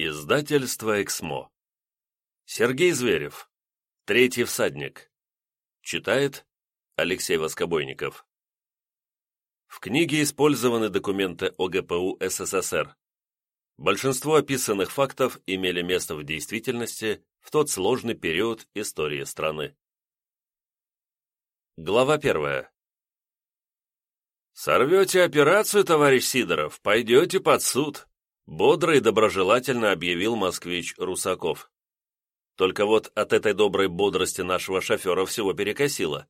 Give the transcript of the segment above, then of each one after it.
Издательство «Эксмо». Сергей Зверев. Третий всадник. Читает Алексей Воскобойников. В книге использованы документы ОГПУ СССР. Большинство описанных фактов имели место в действительности в тот сложный период истории страны. Глава первая. «Сорвете операцию, товарищ Сидоров, пойдете под суд», Бодро и доброжелательно объявил москвич Русаков. Только вот от этой доброй бодрости нашего шофера всего перекосило.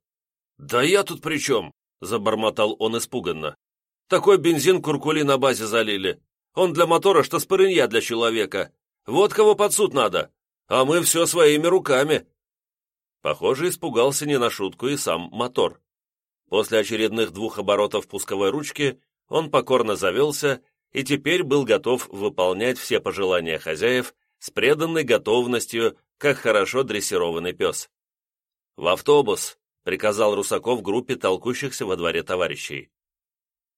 «Да я тут при чем?» — забормотал он испуганно. «Такой бензин куркули на базе залили. Он для мотора, что спырынья для человека. Вот кого под суд надо. А мы все своими руками». Похоже, испугался не на шутку и сам мотор. После очередных двух оборотов пусковой ручки он покорно завелся и теперь был готов выполнять все пожелания хозяев с преданной готовностью, как хорошо дрессированный пес. «В автобус!» — приказал Русаков группе толкущихся во дворе товарищей.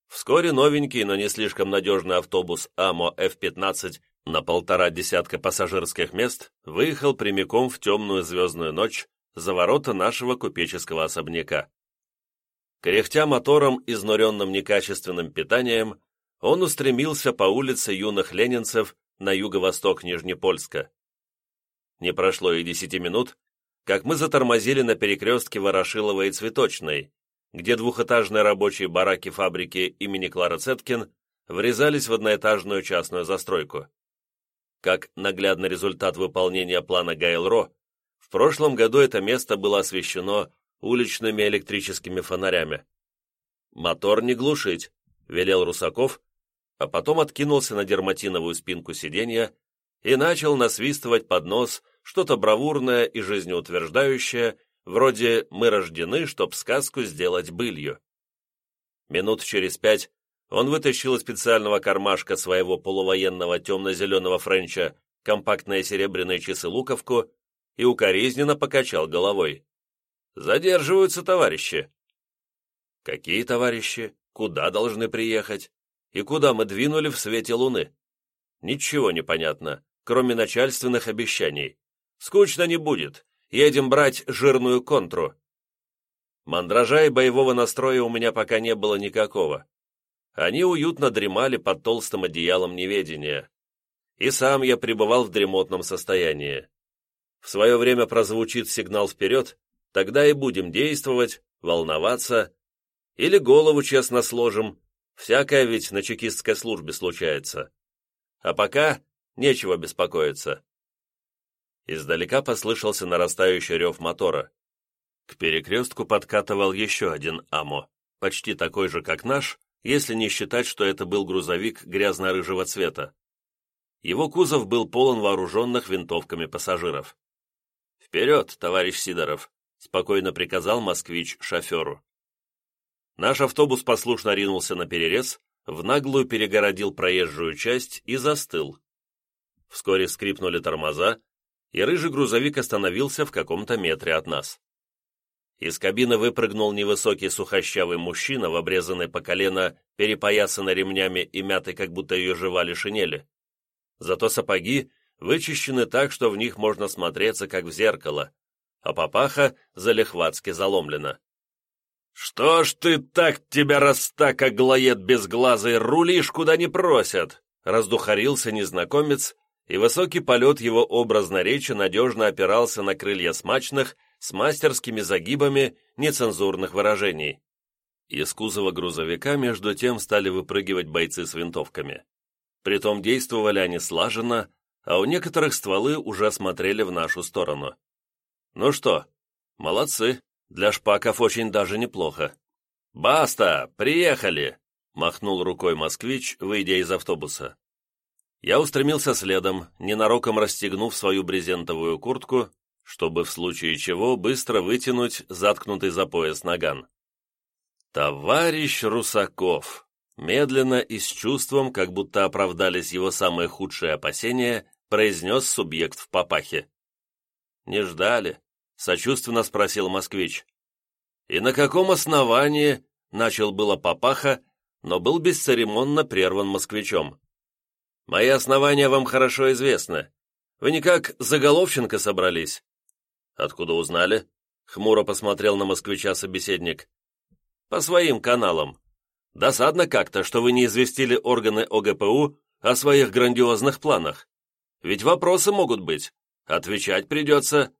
Вскоре новенький, но не слишком надежный автобус АМО F-15 на полтора десятка пассажирских мест выехал прямиком в темную звездную ночь за ворота нашего купеческого особняка. Кряхтя мотором, изнуренным некачественным питанием, он устремился по улице юных ленинцев на юго-восток Нижнепольска. Не прошло и десяти минут, как мы затормозили на перекрестке Ворошилова и Цветочной, где двухэтажные рабочие бараки фабрики имени Клара Цеткин врезались в одноэтажную частную застройку. Как наглядный результат выполнения плана ГАИЛРО, в прошлом году это место было освещено уличными электрическими фонарями. «Мотор не глушить», — велел Русаков, а потом откинулся на дерматиновую спинку сиденья и начал насвистывать под нос что-то бравурное и жизнеутверждающее, вроде «Мы рождены, чтоб сказку сделать былью». Минут через пять он вытащил из специального кармашка своего полувоенного темно-зеленого френча компактные серебряные часы-луковку и укоризненно покачал головой. «Задерживаются товарищи». «Какие товарищи? Куда должны приехать?» И куда мы двинули в свете луны. Ничего не понятно, кроме начальственных обещаний. Скучно не будет, едем брать жирную контру. Мандража и боевого настроя у меня пока не было никакого. Они уютно дремали под толстым одеялом неведения. И сам я пребывал в дремотном состоянии. В свое время прозвучит сигнал вперед, тогда и будем действовать, волноваться, или голову честно сложим, Всякое ведь на чекистской службе случается. А пока нечего беспокоиться. Издалека послышался нарастающий рев мотора. К перекрестку подкатывал еще один АМО, почти такой же, как наш, если не считать, что это был грузовик грязно-рыжего цвета. Его кузов был полон вооруженных винтовками пассажиров. «Вперед, товарищ Сидоров!» — спокойно приказал москвич шоферу. Наш автобус послушно ринулся на перерез, в наглую перегородил проезжую часть и застыл. Вскоре скрипнули тормоза, и рыжий грузовик остановился в каком-то метре от нас. Из кабины выпрыгнул невысокий сухощавый мужчина в обрезанной по колено, перепоясанной ремнями и мятой, как будто ее жевали шинели. Зато сапоги вычищены так, что в них можно смотреться, как в зеркало, а папаха залихватски заломлена. «Что ж ты так тебя растак оглоед безглазый, рулишь куда не просят?» Раздухарился незнакомец, и высокий полет его образной речи надежно опирался на крылья смачных с мастерскими загибами нецензурных выражений. Из кузова грузовика между тем стали выпрыгивать бойцы с винтовками. Притом действовали они слаженно, а у некоторых стволы уже смотрели в нашу сторону. «Ну что, молодцы!» Для шпаков очень даже неплохо. «Баста! Приехали!» — махнул рукой москвич, выйдя из автобуса. Я устремился следом, ненароком расстегнув свою брезентовую куртку, чтобы в случае чего быстро вытянуть заткнутый за пояс наган. «Товарищ Русаков!» Медленно и с чувством, как будто оправдались его самые худшие опасения, произнес субъект в папахе. «Не ждали?» Сочувственно спросил москвич. «И на каком основании?» — начал было папаха, но был бесцеремонно прерван москвичом. Мои основания вам хорошо известны. Вы никак заголовченко собрались?» «Откуда узнали?» — хмуро посмотрел на москвича собеседник. «По своим каналам. Досадно как-то, что вы не известили органы ОГПУ о своих грандиозных планах. Ведь вопросы могут быть. Отвечать придется».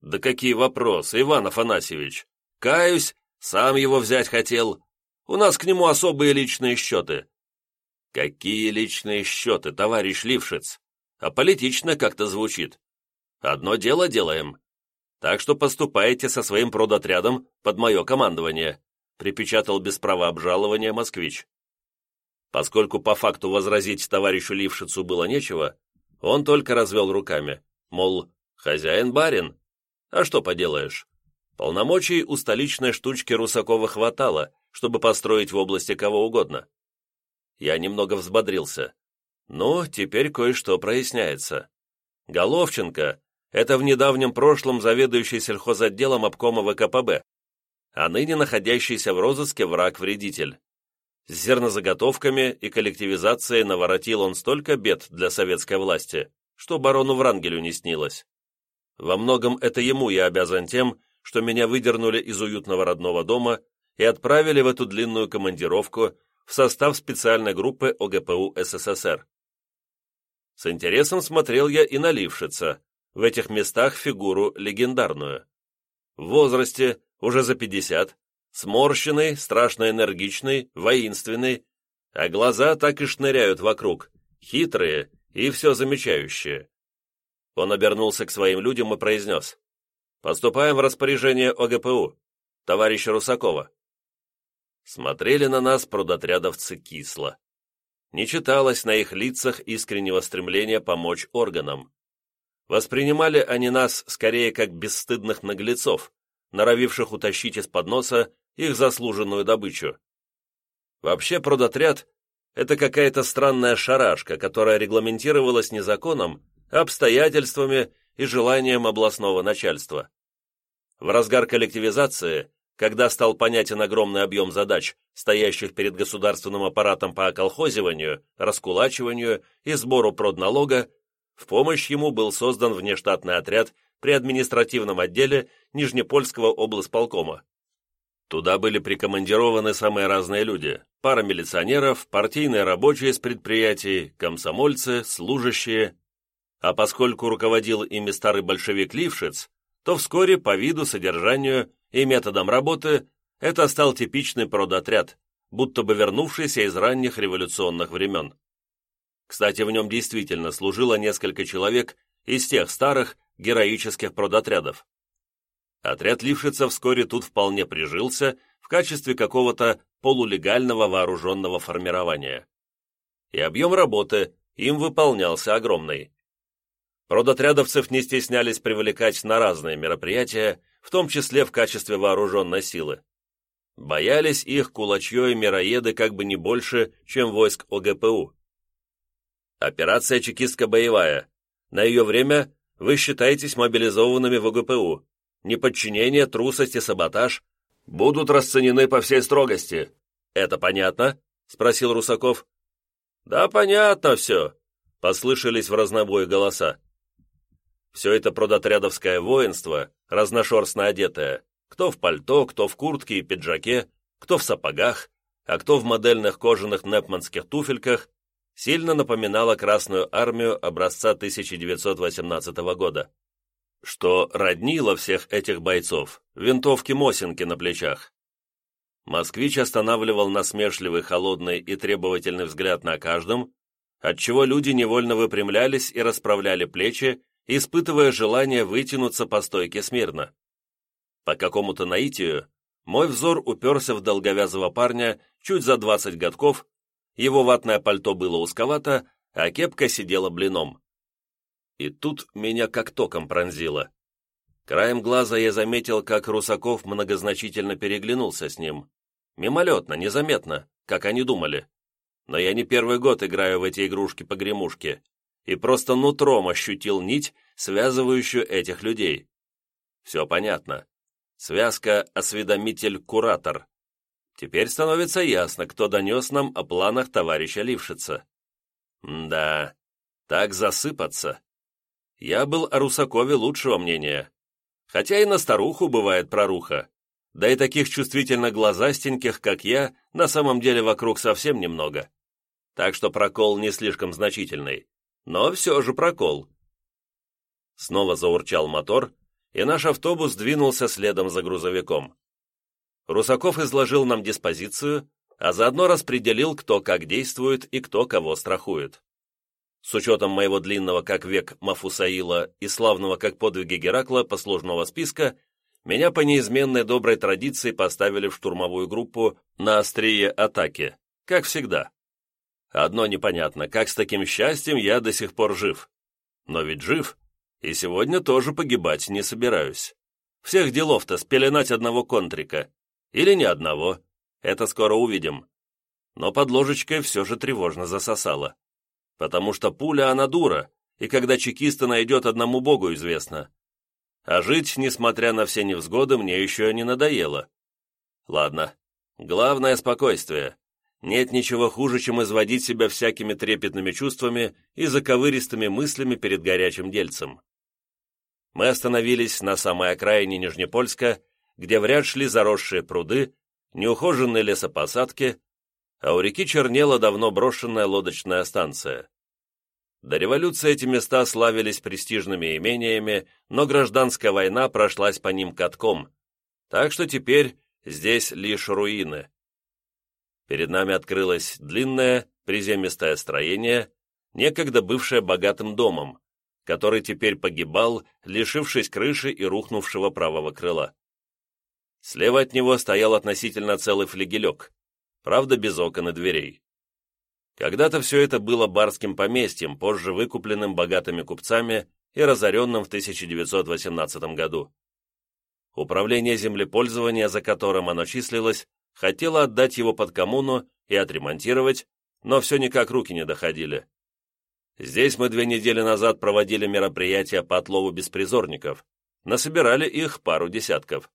«Да какие вопросы, Иван Афанасьевич? Каюсь, сам его взять хотел. У нас к нему особые личные счеты». «Какие личные счеты, товарищ Лившиц? А политично как-то звучит. Одно дело делаем. Так что поступайте со своим продотрядом под мое командование», припечатал без права обжалования москвич. Поскольку по факту возразить товарищу Лившицу было нечего, он только развел руками, мол, хозяин-барин. А что поделаешь? Полномочий у столичной штучки Русакова хватало, чтобы построить в области кого угодно. Я немного взбодрился. Ну, теперь кое-что проясняется. Головченко — это в недавнем прошлом заведующий сельхозотделом обкома ВКПБ, а ныне находящийся в розыске враг-вредитель. С зернозаготовками и коллективизацией наворотил он столько бед для советской власти, что барону Врангелю не снилось. Во многом это ему я обязан тем, что меня выдернули из уютного родного дома и отправили в эту длинную командировку в состав специальной группы ОГПУ СССР. С интересом смотрел я и на Лившица, в этих местах фигуру легендарную. В возрасте, уже за 50, сморщенный, страшно энергичный, воинственный, а глаза так и шныряют вокруг, хитрые и все замечающие. Он обернулся к своим людям и произнес, «Поступаем в распоряжение ОГПУ, товарища Русакова смотрели на нас прудотрядовцы кисло. Не читалось на их лицах искреннего стремления помочь органам. Воспринимали они нас скорее как бесстыдных наглецов, норовивших утащить из-под носа их заслуженную добычу. Вообще продотряд – это какая-то странная шарашка, которая регламентировалась не законом, обстоятельствами и желанием областного начальства. В разгар коллективизации когда стал понятен огромный объем задач, стоящих перед государственным аппаратом по околхозиванию, раскулачиванию и сбору продналога, в помощь ему был создан внештатный отряд при административном отделе Нижнепольского облсполкома. Туда были прикомандированы самые разные люди – пара милиционеров, партийные рабочие с предприятий, комсомольцы, служащие. А поскольку руководил ими старый большевик Лившиц, то вскоре по виду, содержанию и методом работы это стал типичный продотряд, будто бы вернувшийся из ранних революционных времен. Кстати, в нем действительно служило несколько человек из тех старых героических продотрядов. Отряд Лившица вскоре тут вполне прижился в качестве какого-то полулегального вооруженного формирования. И объем работы им выполнялся огромный. Продотрядовцев не стеснялись привлекать на разные мероприятия, в том числе в качестве вооруженной силы. Боялись их кулачье и мироеды как бы не больше, чем войск ОГПУ. Операция чекистка-боевая. На ее время вы считаетесь мобилизованными в ОГПУ. Неподчинение, трусость и саботаж будут расценены по всей строгости. Это понятно? Спросил Русаков. Да, понятно все. Послышались в разнобой голоса. Все это продотрядовское воинство, разношерстно одетое, кто в пальто, кто в куртке и пиджаке, кто в сапогах, а кто в модельных кожаных непманских туфельках, сильно напоминало Красную армию образца 1918 года. Что роднило всех этих бойцов, винтовки-мосинки на плечах. Москвич останавливал насмешливый, холодный и требовательный взгляд на каждом, отчего люди невольно выпрямлялись и расправляли плечи, испытывая желание вытянуться по стойке смирно. По какому-то наитию мой взор уперся в долговязого парня чуть за двадцать годков, его ватное пальто было узковато, а кепка сидела блином. И тут меня как током пронзило. Краем глаза я заметил, как Русаков многозначительно переглянулся с ним. Мимолетно, незаметно, как они думали. Но я не первый год играю в эти игрушки-погремушки и просто нутром ощутил нить, связывающую этих людей. Все понятно. Связка «осведомитель-куратор». Теперь становится ясно, кто донес нам о планах товарища Лившица. Да, так засыпаться. Я был о Русакове лучшего мнения. Хотя и на старуху бывает проруха. Да и таких чувствительно глазастеньких, как я, на самом деле вокруг совсем немного. Так что прокол не слишком значительный. Но все же прокол. Снова заурчал мотор, и наш автобус двинулся следом за грузовиком. Русаков изложил нам диспозицию, а заодно распределил, кто как действует и кто кого страхует. С учетом моего длинного как век Мафусаила и славного как подвиги Геракла послужного списка, меня по неизменной доброй традиции поставили в штурмовую группу на острие атаки, как всегда. Одно непонятно, как с таким счастьем я до сих пор жив. Но ведь жив, и сегодня тоже погибать не собираюсь. Всех делов-то спеленать одного контрика. Или не одного. Это скоро увидим. Но под ложечкой все же тревожно засосало. Потому что пуля она дура, и когда чекиста найдет, одному богу известно. А жить, несмотря на все невзгоды, мне еще не надоело. Ладно, главное спокойствие. Нет ничего хуже, чем изводить себя всякими трепетными чувствами и заковыристыми мыслями перед горячим дельцем. Мы остановились на самой окраине Нижнепольска, где в ряд шли заросшие пруды, неухоженные лесопосадки, а у реки чернела давно брошенная лодочная станция. До революции эти места славились престижными имениями, но гражданская война прошлась по ним катком, так что теперь здесь лишь руины. Перед нами открылось длинное, приземистое строение, некогда бывшее богатым домом, который теперь погибал, лишившись крыши и рухнувшего правого крыла. Слева от него стоял относительно целый флигелек, правда без окон и дверей. Когда-то все это было барским поместьем, позже выкупленным богатыми купцами и разоренным в 1918 году. Управление землепользования, за которым оно числилось, хотело отдать его под коммуну и отремонтировать, но все никак руки не доходили. Здесь мы две недели назад проводили мероприятия по отлову беспризорников, насобирали их пару десятков.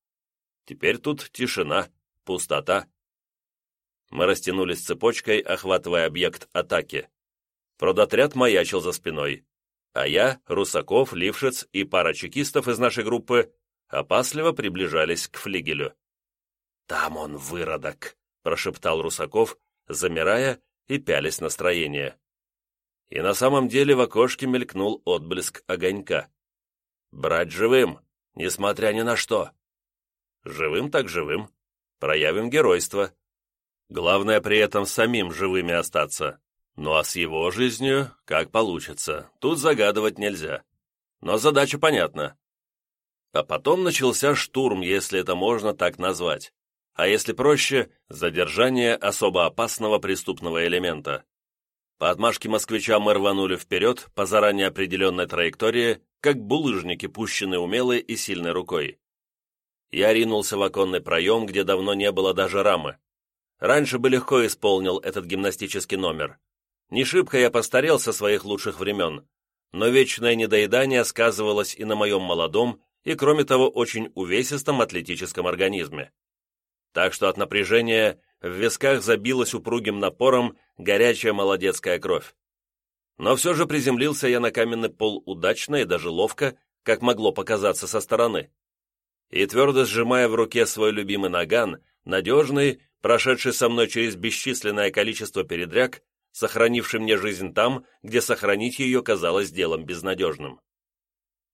Теперь тут тишина, пустота. Мы растянулись цепочкой, охватывая объект атаки. Продотряд маячил за спиной, а я, Русаков, Лившиц и пара чекистов из нашей группы опасливо приближались к флигелю. «Там он, выродок!» — прошептал Русаков, замирая и пялись настроение. И на самом деле в окошке мелькнул отблеск огонька. «Брать живым, несмотря ни на что!» Живым так живым. Проявим геройство. Главное при этом самим живыми остаться. Ну а с его жизнью как получится. Тут загадывать нельзя. Но задача понятна. А потом начался штурм, если это можно так назвать. А если проще, задержание особо опасного преступного элемента. По отмашке москвича мы рванули вперед по заранее определенной траектории, как булыжники, пущенные умелой и сильной рукой я ринулся в оконный проем, где давно не было даже рамы. Раньше бы легко исполнил этот гимнастический номер. Не шибко я постарел со своих лучших времен, но вечное недоедание сказывалось и на моем молодом, и, кроме того, очень увесистом атлетическом организме. Так что от напряжения в висках забилась упругим напором горячая молодецкая кровь. Но все же приземлился я на каменный пол удачно и даже ловко, как могло показаться со стороны и, твердо сжимая в руке свой любимый наган, надежный, прошедший со мной через бесчисленное количество передряг, сохранивший мне жизнь там, где сохранить ее казалось делом безнадежным.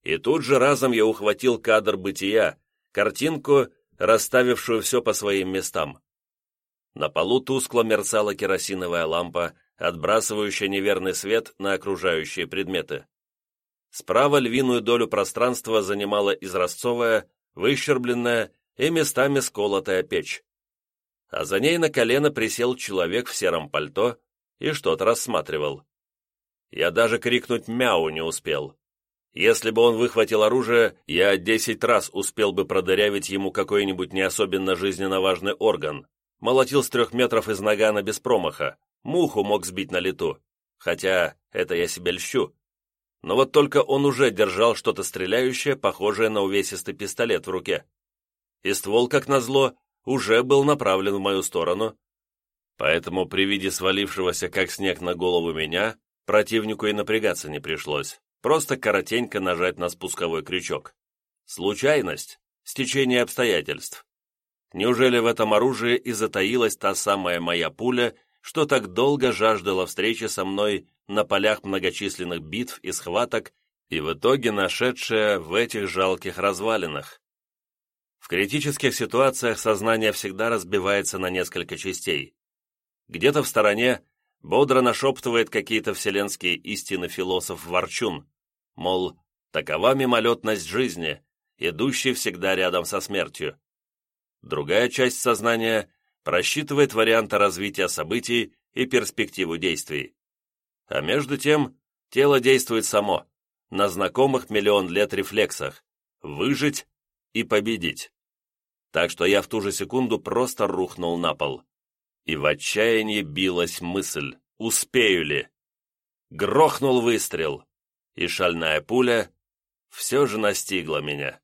И тут же разом я ухватил кадр бытия, картинку, расставившую все по своим местам. На полу тускло мерцала керосиновая лампа, отбрасывающая неверный свет на окружающие предметы. Справа львиную долю пространства занимала изразцовая, выщербленная и местами сколотая печь. А за ней на колено присел человек в сером пальто и что-то рассматривал. Я даже крикнуть «мяу» не успел. Если бы он выхватил оружие, я десять раз успел бы продырявить ему какой-нибудь не особенно жизненно важный орган. Молотил с трех метров из нагана без промаха, муху мог сбить на лету. Хотя это я себе льщу но вот только он уже держал что-то стреляющее, похожее на увесистый пистолет в руке. И ствол, как назло, уже был направлен в мою сторону, поэтому при виде свалившегося, как снег на голову меня, Противнику и напрягаться не пришлось, просто коротенько нажать на спусковой крючок. Случайность, стечение обстоятельств. Неужели в этом оружии и затаилась та самая моя пуля, что так долго жаждала встречи со мной на полях многочисленных битв и схваток и в итоге нашедшая в этих жалких развалинах? В критических ситуациях сознание всегда разбивается на несколько частей. Где-то в стороне бодро нашептывает какие-то вселенские истины философ Ворчун, мол, такова мимолетность жизни, идущей всегда рядом со смертью. Другая часть сознания просчитывает варианты развития событий и перспективу действий. А между тем, тело действует само, на знакомых миллион лет рефлексах – выжить и победить. Так что я в ту же секунду просто рухнул на пол. И в отчаянии билась мысль, успею ли. Грохнул выстрел, и шальная пуля все же настигла меня.